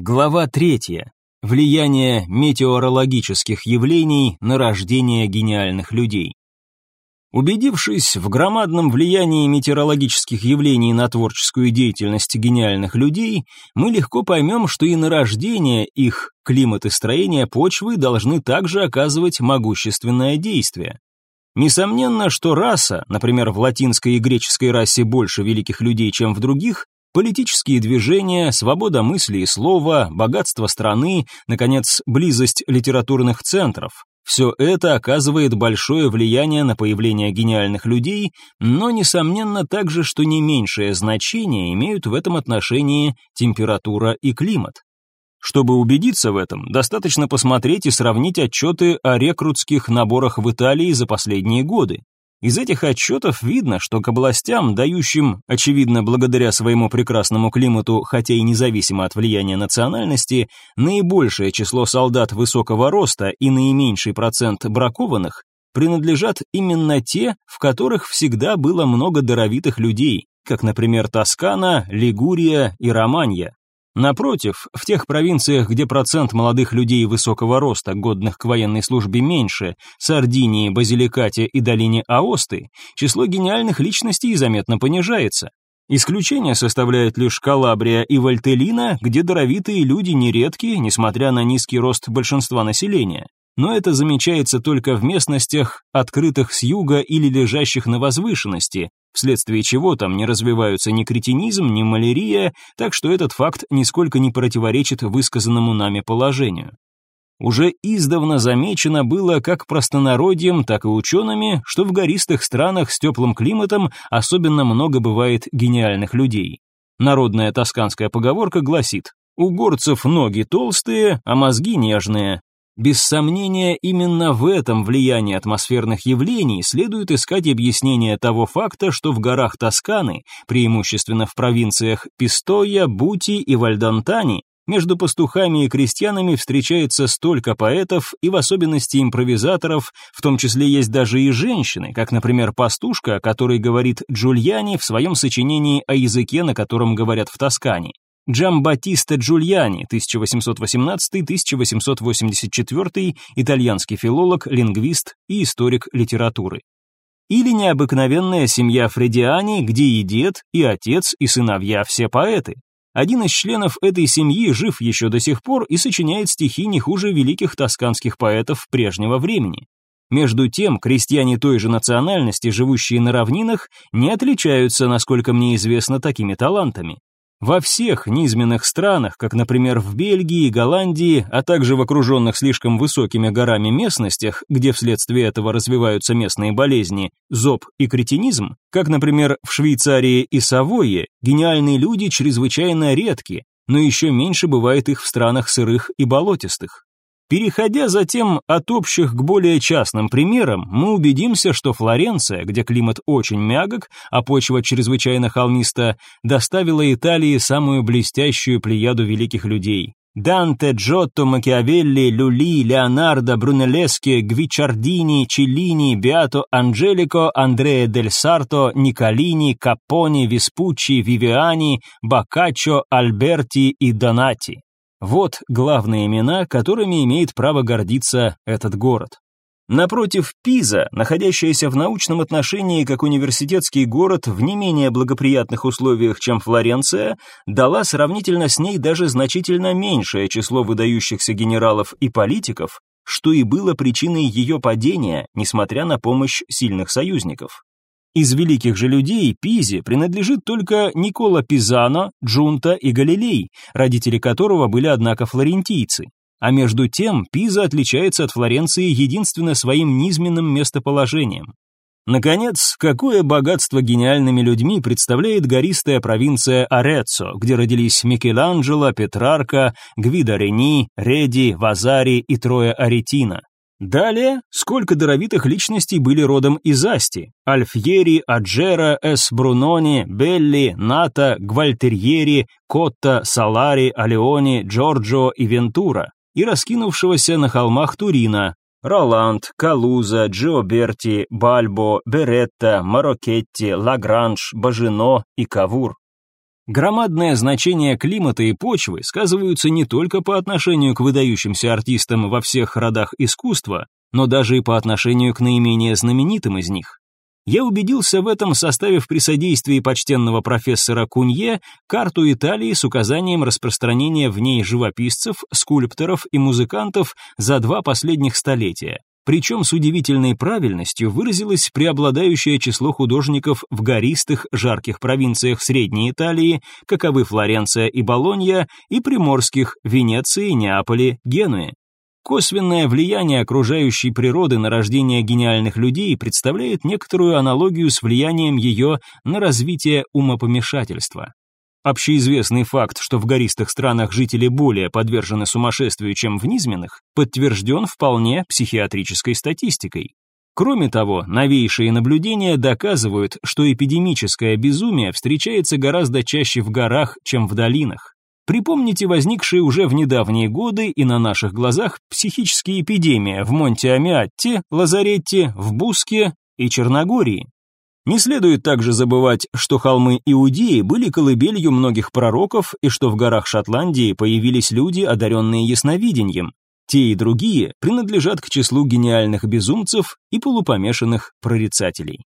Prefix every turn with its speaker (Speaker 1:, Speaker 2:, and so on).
Speaker 1: Глава третья. Влияние метеорологических явлений на рождение гениальных людей. Убедившись в громадном влиянии метеорологических явлений на творческую деятельность гениальных людей, мы легко поймем, что и на рождение их климат и строение почвы должны также оказывать могущественное действие. Несомненно, что раса, например, в латинской и греческой расе больше великих людей, чем в других, Политические движения, свобода мысли и слова, богатство страны, наконец, близость литературных центров. Все это оказывает большое влияние на появление гениальных людей, но, несомненно, также, что не меньшее значение имеют в этом отношении температура и климат. Чтобы убедиться в этом, достаточно посмотреть и сравнить отчеты о рекрутских наборах в Италии за последние годы. Из этих отчетов видно, что к областям, дающим, очевидно, благодаря своему прекрасному климату, хотя и независимо от влияния национальности, наибольшее число солдат высокого роста и наименьший процент бракованных, принадлежат именно те, в которых всегда было много даровитых людей, как, например, Тоскана, Лигурия и Романья. Напротив, в тех провинциях, где процент молодых людей высокого роста, годных к военной службе меньше, Сардинии, Базиликате и долине Аосты, число гениальных личностей заметно понижается. Исключение составляют лишь Калабрия и Вальтелина, где даровитые люди нередки, несмотря на низкий рост большинства населения. Но это замечается только в местностях, открытых с юга или лежащих на возвышенности, вследствие чего там не развиваются ни кретинизм, ни малярия, так что этот факт нисколько не противоречит высказанному нами положению. Уже издавна замечено было как простонародьем, так и учеными, что в гористых странах с теплым климатом особенно много бывает гениальных людей. Народная тосканская поговорка гласит «У горцев ноги толстые, а мозги нежные, без сомнения, именно в этом влиянии атмосферных явлений следует искать объяснение того факта, что в горах Тосканы, преимущественно в провинциях Пистоя, Бути и Вальдантани, между пастухами и крестьянами встречается столько поэтов и в особенности импровизаторов, в том числе есть даже и женщины, как, например, пастушка, о которой говорит Джульяни в своем сочинении о языке, на котором говорят в Тоскане. Джамбаттиста Джульяни, 1818-1884, итальянский филолог, лингвист и историк литературы. Или необыкновенная семья Фредиани, где и дед, и отец, и сыновья все поэты. Один из членов этой семьи жив еще до сих пор и сочиняет стихи не хуже великих тосканских поэтов прежнего времени. Между тем, крестьяне той же национальности, живущие на равнинах, не отличаются, насколько мне известно, такими талантами. Во всех низменных странах, как, например, в Бельгии, Голландии, а также в окруженных слишком высокими горами местностях, где вследствие этого развиваются местные болезни, зоб и кретинизм, как, например, в Швейцарии и Савойе, гениальные люди чрезвычайно редки, но еще меньше бывает их в странах сырых и болотистых. Переходя затем от общих к более частным примерам, мы убедимся, что Флоренция, где климат очень мягок, а почва чрезвычайно холмиста, доставила Италии самую блестящую плеяду великих людей. Данте, Джотто, Макиавелли, Люли, Леонардо, Брунеллески, Гвичардини, Челлини, Биато, Анджелико, Андреа дель Сарто, Николини, Капони, Веспуччи, Вивиани, Боккаччо, Альберти и Донати. Вот главные имена, которыми имеет право гордиться этот город. Напротив, Пиза, находящаяся в научном отношении как университетский город в не менее благоприятных условиях, чем Флоренция, дала сравнительно с ней даже значительно меньшее число выдающихся генералов и политиков, что и было причиной ее падения, несмотря на помощь сильных союзников. Из великих же людей Пизе принадлежит только Никола Пизано, Джунта и Галилей, родители которого были, однако, флорентийцы. А между тем Пиза отличается от Флоренции единственно своим низменным местоположением. Наконец, какое богатство гениальными людьми представляет гористая провинция Ореццо, где родились Микеланджело, Петрарка, Гвидо Рени, Реди, Вазари и Троя Аретина. Далее, сколько даровитых личностей были родом из Асти. Альфьери, Аджера, Эс Брунони, Белли, Ната, Гвальтерьери, Котта, Салари, Алеони, Джорджо и Вентура. И раскинувшегося на холмах Турина. Роланд, Калуза, Джиоберти, Бальбо, Беретта, Марокетти, Лагранж, Бажино и Кавур. Громадное значение климата и почвы сказываются не только по отношению к выдающимся артистам во всех родах искусства, но даже и по отношению к наименее знаменитым из них. Я убедился в этом, составив при содействии почтенного профессора Кунье карту Италии с указанием распространения в ней живописцев, скульпторов и музыкантов за два последних столетия. Причем с удивительной правильностью выразилось преобладающее число художников в гористых, жарких провинциях Средней Италии, каковы Флоренция и Болонья, и приморских Венеции, Неаполе, Генуе. Косвенное влияние окружающей природы на рождение гениальных людей представляет некоторую аналогию с влиянием ее на развитие умопомешательства. Общеизвестный факт, что в гористых странах жители более подвержены сумасшествию, чем в низменных, подтвержден вполне психиатрической статистикой. Кроме того, новейшие наблюдения доказывают, что эпидемическое безумие встречается гораздо чаще в горах, чем в долинах. Припомните возникшие уже в недавние годы и на наших глазах психические эпидемии в Монте-Амиатте, Лазаретте, в Буске и Черногории. Не следует также забывать, что холмы Иудеи были колыбелью многих пророков и что в горах Шотландии появились люди, одаренные ясновидением. Те и другие принадлежат к числу гениальных безумцев и полупомешанных прорицателей.